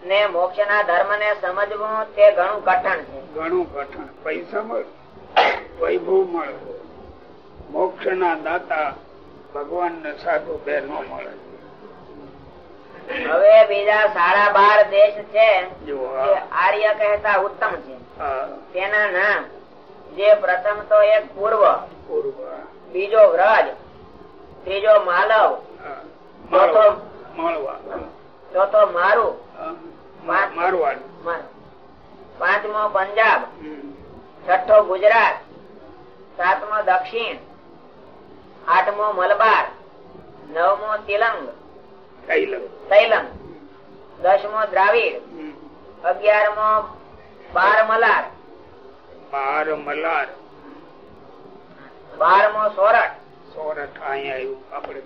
ને મોક્ષ ના ધર્મ ને સમજવું તે ઘણું કઠણ છે. ઘણું કઠણ. પૈસા મળે વૈભવ મળે મોક્ષ ના દાતા ભગવાન ને સાધુ બે ન મળે. હવે બીજા સાડા બાર દેશ છે આર્ય કહેતા ઉત્તમ છે. તેના નામ જે પ્રથમ તો એક પૂર્વ બીજો વ્રજ ત્રીજો માલવ ચોથો ચોથો મારું. પાંચમો પંજાબ છઠ્ઠો ગુજરાત સાતમો દક્ષિણ આઠમો મલબાર નવમો તિલંગ તૈલંગ. દસમો દ્રાવિડ. અગિયારમો બાર મલાર બાર મલાર બારમો સોરઠ. સોરઠ અહીંયા આવ્યું આપડે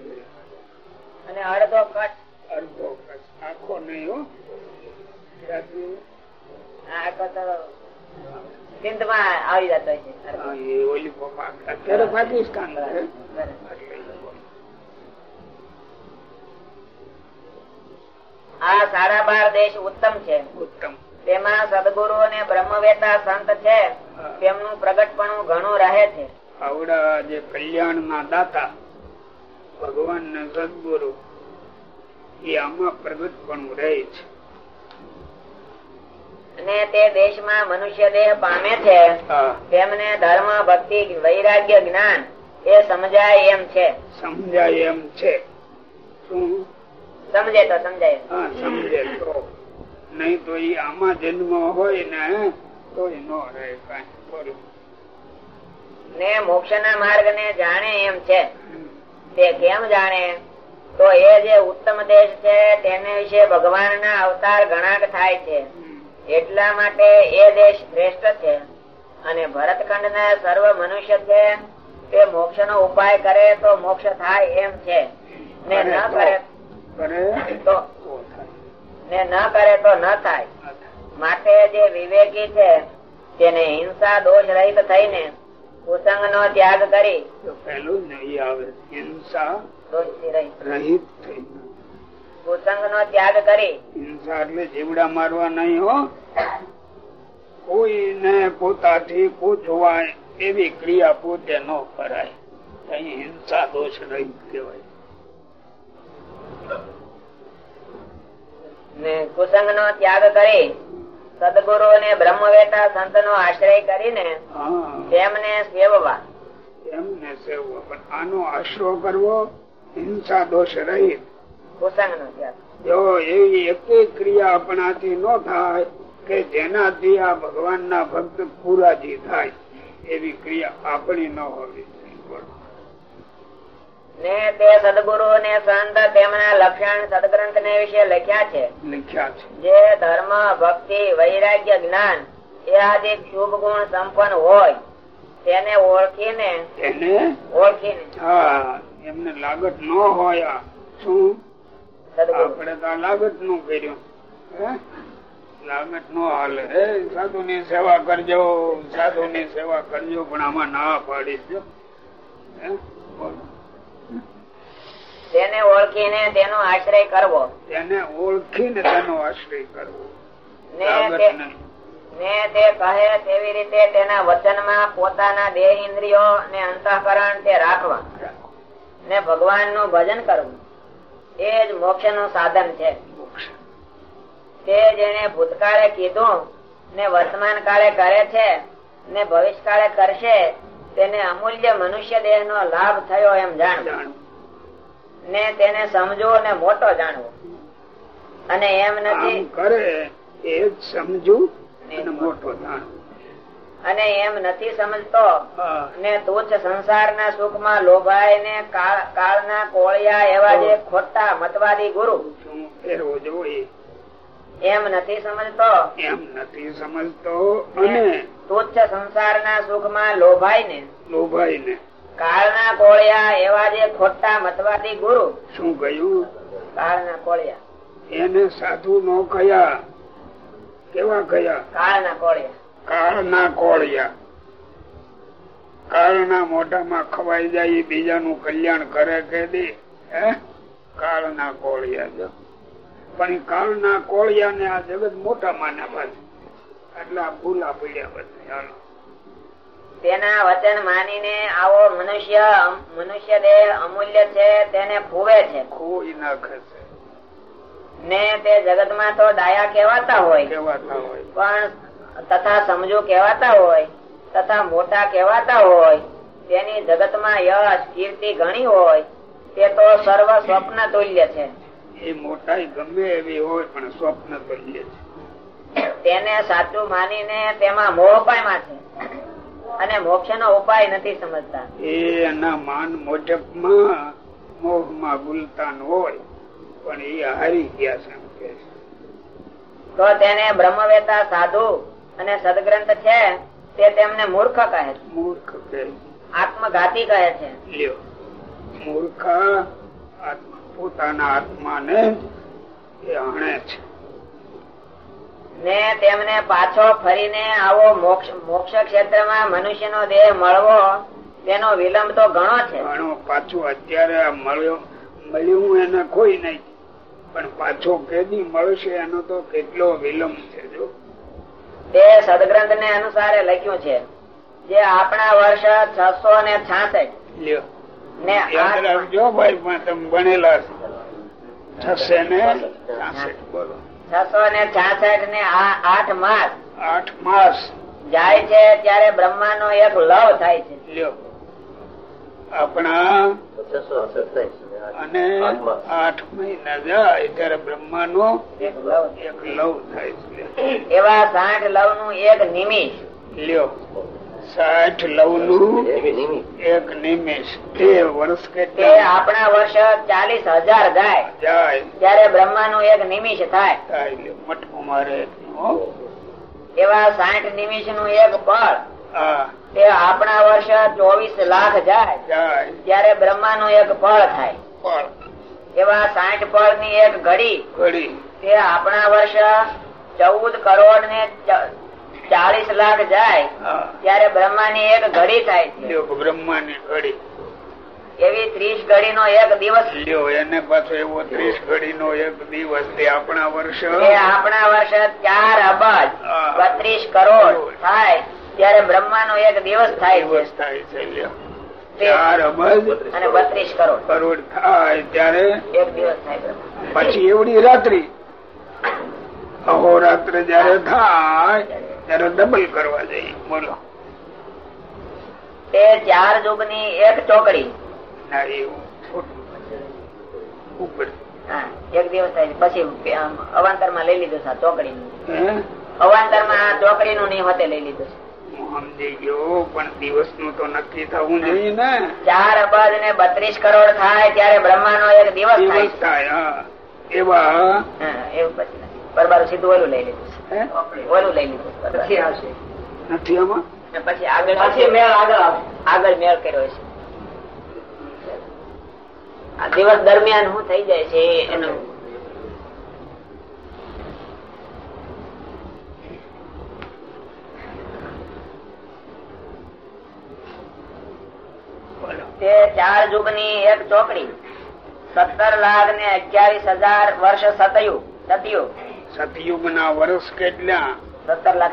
અને અડધો કચ્છ. અડધો કચ્છ. આખો નહીં હો. આખો તો સિંધમાં આવી જતો છે. પાકિસ્તાન આ સારા બાર દેશ ઉત્તમ છે. ઉત્તમ. તેમાં સદગુરુ અને બ્રહ્મવેતા સંત છે. તેમનું પ્રગટપણું ઘણું રહે છે. આવડા જે કલ્યાણ ના દાતા ભગવાન ના સદગુરુ એ આમાં પ્રગટપણું રહે છે. અને તે દેશમાં મનુષ્ય દેહ પામે છે. તેમને ધર્મ ભક્તિ વૈરાગ્ય જ્ઞાન એ સમજાય એમ છે. સમજાય એમ છે. શું? સમજે તો સમજાય. સમજે તો. નહીં તો એ આમાં જન્મ હોય ને તોય નો રહે કઈ. ને મોક્ષ ના માર્ગ ને જાણે એમ છે. તે કેમ જાણે? તો એ જે ઉત્તમ દેશ છે તેને વિશે ભગવાન ના અવતાર ઘણા થાય છે. એટલા માટે એ દેશ શ્રેષ્ઠ છે. અને ભરતખંડ ના સર્વ મનુષ્ય છે તે મોક્ષ નો ઉપાય કરે તો મોક્ષ થાય એમ છે. ને ન કરે કરે તો તો ને ન કરે તો ન થાય. માટે જે વિવેકી છે તેને હિંસા દોષ રહિત થઈને કુસંગ નો ત્યાગ કરી પેલું નહીં આવે હિંસા રહિત. રહિત થઈ કુસંગ નો ત્યાગ કરી હિંસા એટલે જીવડા મારવા નહીં હો. કોઈને પોતાથી પૂછવાય એવી ક્રિયા પોતે ન કરાય. અહીં હિંસા દોષ રહિત કહેવાય ને કુસંગ નો ત્યાગ કરી સદગુરુ અને બ્રહ્મવેતા સંત નો આશ્રય કરીને તેમને સેવવા. એમને સેવવા. પણ આનો આશરો કરવો હિંસા દોષ રહિત. કુસંગ નો ત્યાગ. જો એવી એક ક્રિયા આપણાથી ન થાય કે જેનાથી આ ભગવાન ના ભક્ત પુરાજી થાય એવી ક્રિયા આપણી ન હોવી. ને તે સદગુરુ ને સંત તેમના લક્ષણ સદગ્રંથ ને વિશે લખ્યા છે. લખ્યા છે. જે ધર્મ ભક્તિ વૈરાગ્ય જ્ઞાન એ આદિ શુભ ગુણ સંપન્ન હોય તેને ઓળખીને એને? ઓળખીને. હા એમને લાગત ન હોય શું? આપડે આપણે તો લાગતનું કર્યું. હે? લાગત નો હાલે. હે સાધુ ની સેવા કરજો સાધુ ની સેવા કરજો પણ આમાં ના પાડી દો હે? તેને ઓળખીને તેનો આશ્રય કરવો. તેને ઓળખીને તેનો આશ્રય કરવો. ને તે- કહે તેવી રીતે તેના વચનમાં પોતાના બે ઇન્દ્રિયો ને અંતઃકરણ તે રાખવા. ને ભગવાનનું ભજન કરવું. એ જ મોક્ષનું સાધન છે. તે જેને ભૂતકાળે કીધું ને વર્તમાન કાળે કરે છે ને ભવિષ્ય કાળે કરશે. તેને અમૂલ્ય મનુષ્ય દેહ નો લાભ થયો એમ જાણવું. ને તેને સમજો ને મોટો જાણવો. અને એમ નથી. કરે એ જ સમજવું અને મોટો. જાણવો. અને એમ નથી સમજતો ને તુચ્છ સંસારના સુખમાં લોભાય ને કાળ- ના કોળિયા એવા જે ખોટા મતવાદી ગુરુ. શું ફેરવો જોઈએ એમ નથી સમજતો. એમ નથી સમજતો અને તુચ્છ સુખમાં લોભાય ને લોભાઈ ને કાળના કોળિયા એવા જે ખોટા મતવાદી ગુરુ. શું કહ્યું? કાળના કોળિયા. એને સાધુ નો કયા કેવા કયા કાળના કોળિયા. કાળના કોળિયા. કાળના મોઢામાં ખવાઈ જાય બીજા બીજાનું કલ્યાણ કરે કે દે? હે? કાળના કોળિયા જો. પણ કાળના કોળિયા ને આ જગત મોટા માના પાછું એટલે આ ભૂલા પડ્યા બધા. તેના વચન માનીને આવો મનુષ્ય મનુષ્ય દેહ અમૂલ્ય છે તેને ખુવે છે. ખોઈ નાખે છે. ને તે જગતમાં તો ડાયા હોય. કેવાતા હોય. પણ તથા સમજો કેવાતા હોય તથા મોટા કેવાતા હોય તેની જગતમાં યશ કીર્તિ ઘણી હોય તે તો સર્વ સ્વપ્ન તુલ્ય છે. એ મોટા ગમે એવી હોય પણ સ્વપ્ન તુલ્ય છે. તેને સાચું માનીને તેમાં મોહ પામ્યા છે? અને મોક્ષ નો ઉપાય નથી સમજતા. એના માન મોજબમાં મોહમાં ગુલતાન હોય પણ એ હારી ગયા છે. તો તેને બ્રહ્મવેતા સાધુ અને સદગ્રંથ છે તે તેમને મૂર્ખ કહે છે. મૂર્ખ કહે. આત્મઘાતી કહે છે. લ્યો મૂર્ખા પોતાના આત્માને એ હણે છે. ને તેમને પાછો ફરીને આવો મોક્ષ ક્ષેત્રમાં મનુષ્યનો દેહ મળવો તેનો વિલંબ તો ઘણો છે. ઘણો પાછું અત્યારે આ મળ્યો મળ્યું એને કોઈ નહીં. પણ પાછો કેદી મળશે એનો તો કેટલો વિલંબ છે જો. તે સદગ્રંથ ને અનુસારે લખ્યું છે જે આપણા વર્ષ છસો ને છાસઠ. લ્યો. ને રાખજો ભાઈ તમે ભણેલા છો. છસે ને છાસઠ બોલો. છસો ને છાસઠ ને આઠ માસ. આઠ માસ. જાય છે ત્યારે બ્રહ્મા નો એક લવ થાય છે. આપણા અને આઠ મહિના જાય ત્યારે બ્રહ્મા નો એક લવ. એક લવ થાય છે. એવા સાઠ લવનું એક નિમિષ. લ્યો. સાઠ લવનું એક નિમિષ તે વર્ષ કેટલા? આપણા વર્ષ ચાલીસ હજાર જાય. જાય. ત્યારે બ્રહ્મા નું એક નિમિષ થાય. મટકું મારે એવા સાઠ નિમિષનું એક પળ તે આપણા વર્ષ ચોવીસ લાખ જાય. જાય. ત્યારે બ્રહ્મા નું એક પળ થાય. એવા સાઠ પળની એક ઘડી. ઘડી. તે આપણા વર્ષ ચૌદ કરોડ ને ચાલીસ લાખ જાય ત્યારે બ્રહ્મા ની એક ઘડી થાય છે. બ્રહ્મા ની ઘડી. એવી ત્રીસ ઘડી નો એક દિવસ. લ્યો એને પાછો એવો ત્રીસ ઘડી નો એક દિવસ તે આપણા વર્ષ. આપણા વર્ષ ચાર અબજ બત્રીસ કરોડ થાય ત્યારે બ્રહ્મા નો એક દિવસ થાય દિવસ થાય છે ચાર અબજ અને બત્રીસ કરોડ. કરોડ થાય ત્યારે એક દિવસ થાય પછી એવડી રાત્રિ. અહોરાત્ર જયારે થાય ત્યારે ડબલ કરવા જઈએ બોલો. તે ચાર યુગની એક ચોકડી. ના એવું ખોટું ઉપર. એક દિવસ પછી અવાંતરમાં લઈ લીધું છે ચોકડી નું અવાંતરમાં ચોકડી નું નહીં હોતે લઈ લીધું સમજી ગયો પણ દિવસનું તો નક્કી થવું જોઈએ ને. ચાર અબજ ને બત્રીસ કરોડ થાય ત્યારે બ્રહ્મા નો એક દિવસ થાય એવા એવું પછી. પરબારું સીધું ઓલું લઈ લીધું ઓલું લઈ લીધું પછી આવશે. પછી આગળ આગળ મેળ કર્યો છે આ દિવસ દરમિયાન શું થઈ જાય છે એનું? તે ચાર જુગની એક ચોકડી. સત્તર લાખ ને અઠ્યાવીસ હજાર વર્ષ સતયું સતયું. સતયુગ ના વર્ષ કેટલા? સત્તર લાખ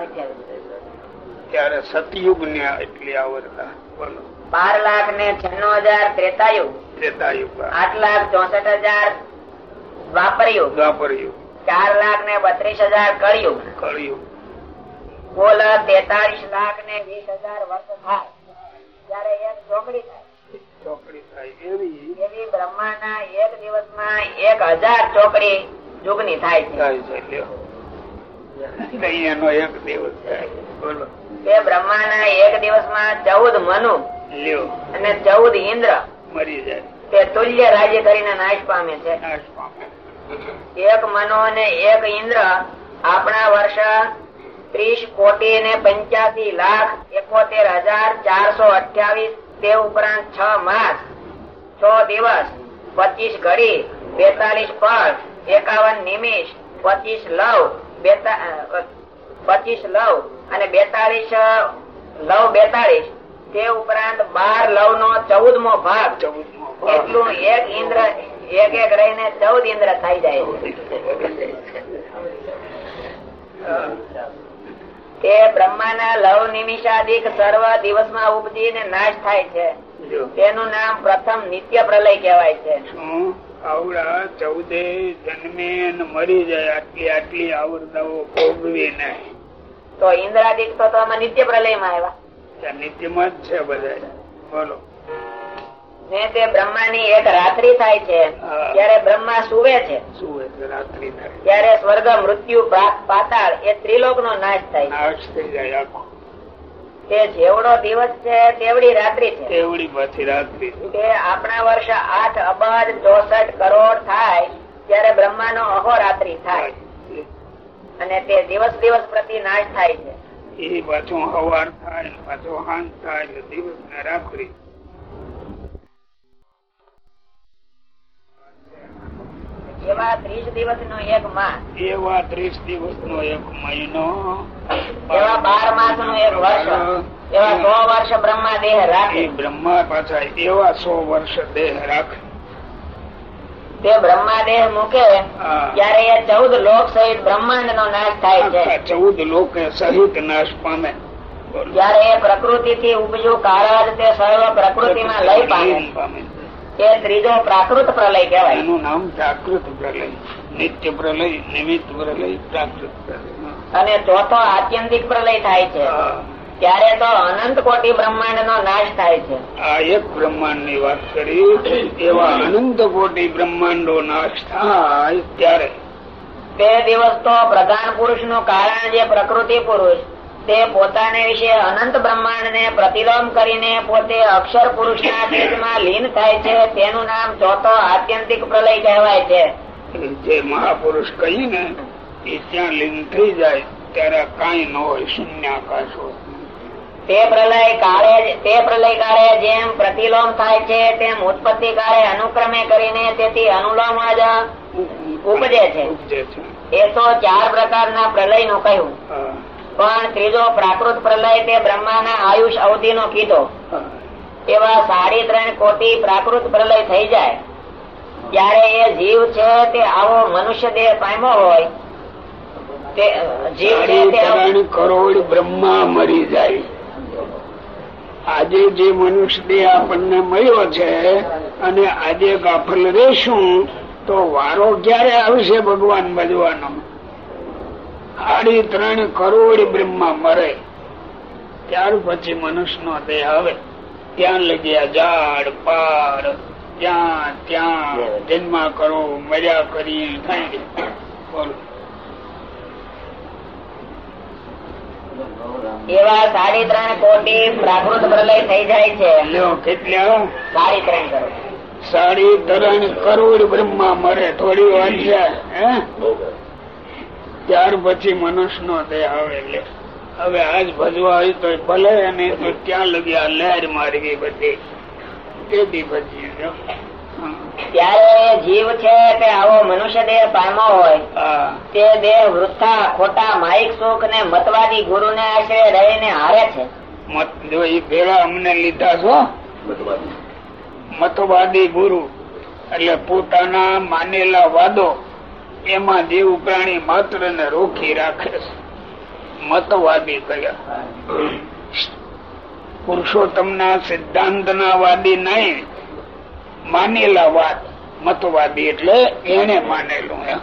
ત્યારે સતયુગ ને એટલી આવડતા. બોલો. બાર લાખ ને છન્નું હજાર ત્રેતાયુગ ત્રેતાયુગ આઠ લાખ ચોસઠ હજાર દ્વાપરયુગ દ્વાપર ચાર લાખ ને બત્રીસ હજાર કળિયુગ કળિયુગ કુલ તેતાલીસ લાખ ને વીસ હજાર વર્ષ થાય. ત્યારે એક ચોકડી થાય. ચોકડી થાય એવી. એવી બ્રહ્માના એક દિવસમાં એક હજાર ચોકડી યુગની થાય છે. થાય છે લ્યો એનો એક દિવસ એક દિવસમાં ચૌદ મનુ અને ચૌદ ઇન્દ્ર મરી જાય. તે તુલ્ય રાજ્ય કરીને નાશ પામે છે. એક મનો અને એક ઇન્દ્ર આપણા વર્ષ ત્રીસ કોટી ને પંચ્યાસી લાખ એકોતેર હજાર ચારસો અઠ્યાવીસ તે ઉપરાંત છ માસ છ દિવસ પચીસ ઘડી બેતાલીસ પળ એકાવન નિમિષ પચીસ લવ પચીસ લવ અને બેતાલીસ લવ બેતાલીસ તે ઉપરાંત બાર લવ નો ચૌદમો ભાગ. એટલું એક ઇન્દ્ર એક એક રહીને ચૌદ ઇન્દ્ર થઈ જાય. તે બ્રહ્માના લવ નિમિષાદિક સર્વ દિવસમાં ઉપજીને નાશ થાય છે. તેનું નામ પ્રથમ નિત્ય પ્રલય કહેવાય છે. આવડા ચૌદે જન્મે મરી જાય આટલી આટલી આવડતાઓ ભોગવી નહીં. તો ઇન્દ્રાદિક તો તો આમાં નિત્ય પ્રલયમાં આવ્યા. ત્યાં નિત્યમાં જ છે બધા. બોલો. ને તે એક રાત્રિ થાય છે. ત્યારે બ્રહ્મા સુવે છે. સુવે રાત્રિ ત્યારે સ્વર્ગ મૃત્યુ પાતાળ એ ત્રિલોક નો નાશ થાય નાશ થઈ જાય આખો. તે જેવડો દિવસ છે તેવડી રાત્રિ છે. તેવડી પાછી રાત્રિ. કે આપણા વર્ષ આઠ અબજ ચોસઠ કરોડ થાય ત્યારે બ્રહ્મા નો અહોરાત્રિ થાય. અને તે દિવસ દિવસ પ્રતિ નાશ થાય છે. એ પાછું હવાર થાય પાછો હાંજ થાય દિવસ ને રાત્રિ. એવા ત્રીસ દિવસ નો એક માસ. એવા ત્રીસ દિવસ નો એક મહિનો. એવા બાર માસનું એક વર્ષ. એવા સો વર્ષ બ્રહ્મા દેહ રાખે. બ્રહ્મા પાછા એવા સો વર્ષ દેહ રાખે. તે બ્રહ્મા દેહ મૂકે ત્યારે એ ચૌદ લોક સહિત બ્રહ્માંડ નો નાશ થાય છે. ચૌદ લોક સહિત નાશ પામે. ત્યારે એ પ્રકૃતિ થી ઉપજુ કાળજ તે સર્વ પ્રકૃતિમાં લઈ પામે. પામે. એ ત્રીજો પ્રાકૃત પ્રલય કહેવાય. એનું નામ પ્રાકૃત પ્રલય નિત્ય પ્રલય નિમિત્ત પ્રલય પ્રાકૃત પ્રલય. અને ચોથો આત્યંતિક પ્રલય થાય છે. ત્યારે તો અનંત કોટી બ્રહ્માંડ નો નાશ થાય છે. આ એક બ્રહ્માંડની વાત કરી એવા અનંત કોટી બ્રહ્માંડો નાશ થાય ત્યારે. તે દિવસ તો પ્રધાન પુરુષનું કારણ જે પ્રકૃતિ પુરુષ તે પોતાને વિશે અનંત બ્રહ્માંડ ને પ્રતિલોમ કરીને પોતે અક્ષર પુરુષ ના તેજમાં લીન થાય છે તેનું નામ ચોથો આત્યંતિક પ્રલય કહેવાય છે. જે મહાપુરુષ કહી ને એ ત્યાં લીન થઈ જાય ત્યારે કઈ ન હોય શૂન્યાકાશ હોય. તે પ્રલય કાળે તે પ્રલય કાળે જેમ પ્રતિલોમ થાય છે તેમ ઉત્પત્તિ કાળે અનુક્રમે કરીને તેથી અનુલોમ જ ઉપજે છે. એ તો ચાર પ્રકારના પ્રલયનું કહ્યું પણ ત્રીજો પ્રાકૃત પ્રલય તે બ્રહ્માના આયુષ અવધિ નો કીધો. એવા સાડી ત્રણ કોટી પ્રાકૃત પ્રલય થઈ જાય. ત્યારે એ જીવ છે તે આવો મનુષ્ય દેહ પામ્યો હોય જીવ કરોડ બ્રહ્મા મરી જાય. આજે જે મનુષ્ય દેહ આપણને મળ્યો છે અને આજે ગાફલ રહેશું તો વારો ક્યારે આવશે ભગવાન ભજવાનો? સાડી ત્રણ કરોડ બ્રહ્મા મરે. ત્યાર પછી મનુષ્ય નો દેહ આવે. ત્યાં લગ્યા ઝાડ પાડ ત્યાં ત્યાં જન્મ કરો મર્યા કરી બોલો. એવા સાડી ત્રણ કોટી પ્રાકૃત પ્રલય થઈ જાય છે. કેટલા? સાડી ત્રણ કરોડ. સાડી ત્રણ કરોડ બ્રહ્મા મરે. થોડી વાર છે હે? ત્યાર પછી મનુષ્ય નો દેહ આવે લે હવે આજ ભજવા હોય તો ભલે અને તો ત્યાં લગી આ લહેર મારી ગઈ બધી. તેથી ભજીએ જો. ત્યારે જીવ છે કે આવો મનુષ્ય દેહ પામો હોય. તે દેહ વૃથા ખોટા માઇક સુખ ને મતવાદી ગુરુ ને આશરે રહીને હારે છે. મત જો એ ભેળા અમને લીધા છો મતવાદી ગુરુ. એટલે પોતાના માનેલા વાદો એમાં જીવ પ્રાણી માત્ર ને રોકી રાખે છે. મતવાદી કયા. પુરુષોત્તમના સિદ્ધાંતના વાદી નહીં, માનેલા વાત, મતવાદી એટલે એને માનેલું એમ.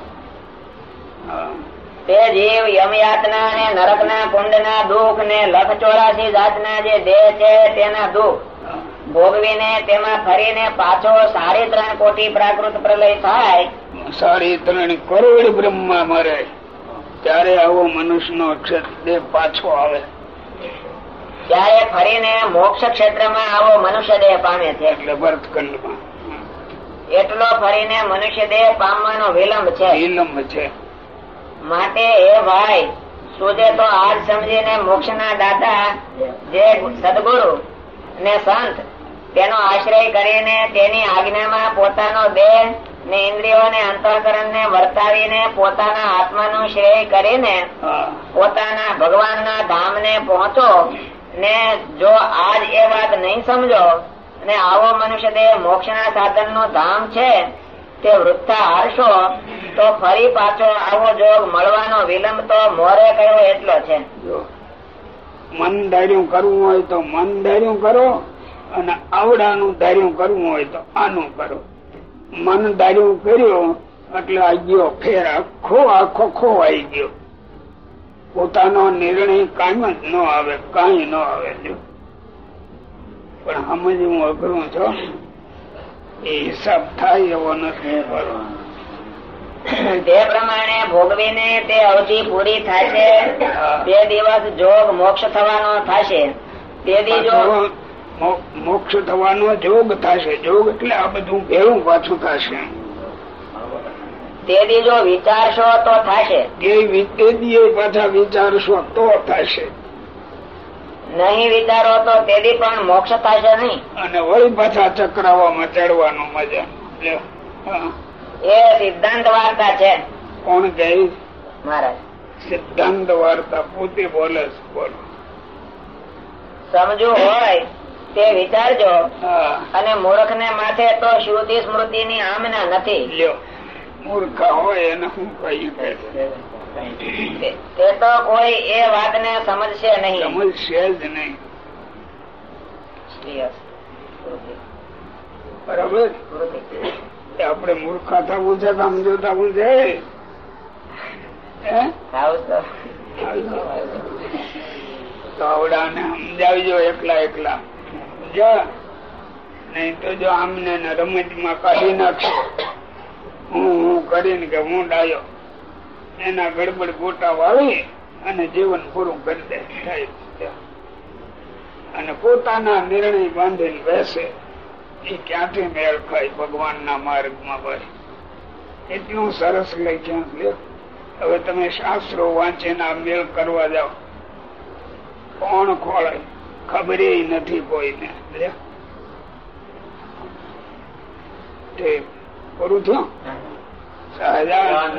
તે જીવ યમયાતના અને કુંડ કુંડના દુઃખ ને લખ ચોરાસી જાતના જે દેહ છે તેના દુઃખ. ભોગવીને તેમાં ફરીને પાછો સાડી ત્રણ કોટી પ્રાકૃત પ્રલય થાય સાડી ત્રણ કરોડ બ્રહ્મા મરે. ત્યારે આવો મનુષ્ય નો દેહ પાછો આવે. ત્યારે ફરીને મોક્ષ ક્ષેત્રમાં આવો મનુષ્ય દેહ પામે છે. એટલે ભરતખંડમાં. એટલો ફરીને મનુષ્ય દેહ પામવાનો વિલંબ છે. વિલંબ છે. માટે એ ભાઈ સુજે તો આજ સમજીને મોક્ષ ના દાતા જે સદગુરુ ને સંત તેનો આશ્રય કરીને તેની આજ્ઞામાં પોતાનો દેહ ને ઇન્દ્રિયો ને અંતઃકરણ ને વર્તાવીને પોતાના આત્માનું શ્રેય કરીને પોતાના ભગવાનના ધામ ને પહોંચો ને જો આજ એ વાત નહીં સમજો ને આવો મનુષ્ય દેહ મોક્ષના સાધનનું ધામ છે તે વૃત્તા હારશો તો ફરી પાછો આવો જોગ મળવાનો વિલંબ તો મોરે કયો એટલો છે. મન ધાર્યું કરવું હોય તો મન ધાર્યું કરો અને આવડાનું ધાર્યું કરવું હોય તો આનું કરો. મન દારૂ કર્યો એટલે આ ગયો ફેર આખો આખો ખોવાઈ ગયો. પોતાનો નિર્ણય કાંઈ જ ન આવે કાંઈ ન આવે જો પણ સમજવું અઘરું છો એ હિસાબ થાય એવો નથી ભરવાનો તે પ્રમાણે ભોગવીને તે અવધિ પૂરી થશે તે દિવસ જોગ મોક્ષ થવાનો થશે. તેથી જો મોક્ષ થવાનો જોગ થશે. જોગ એટલે આ બધું ભેળું પાછું થશે. તેથી જો વિચારશો તો થશે. એ પાછા વિચારશો તો થશે. નહીં વિચારો તો તેથી પણ મોક્ષ થશે નહીં. અને વળી પાછા ચક્રાવામાં ચડવાનું મજા. એ સિદ્ધાંત વાર્તા છે. કોણ કહે? મહારાજ. સિદ્ધાંત વાર્તા પોતે બોલે બોલો. સમજવું હોય તે વિચારજો. અને મૂર્ખ ને માથે તો શ્રુતિ સ્મૃતિ ની આમના નથી. લ્યો. હોય એને હું કહી તે- તે કોઈ એ વાત ને સમજશે નહીં. સમજશે જ નહીં. બરાબર? સ્મૃતિ. એ આપણે મૂર્ખા થવું છે સમજો જો થવું છે હે ખાવું તો. તો આવડાને સમજાવજો એકલા એકલા. જા, નહીં તો જો આમને ને રમતમાં કાઢી નાખશો. હું હું કરીને કે હું ડાયો. એના ગડબડ ગોટા વાળી અને જીવન પૂરું કરી દે. અને પોતાના નિર્ણય બાંધીને બેસે. એ ક્યાંથી મેળ ખાય? ભગવાનના માર્ગમાં ભાઈ. એટલું સરસ લખ્યું છે હવે તમે શાસ્ત્રો વાંચીને મેળ કરવા જાઓ. કોણ ખોળે ખબર નથી કોઈને. કરું છું. સહજાન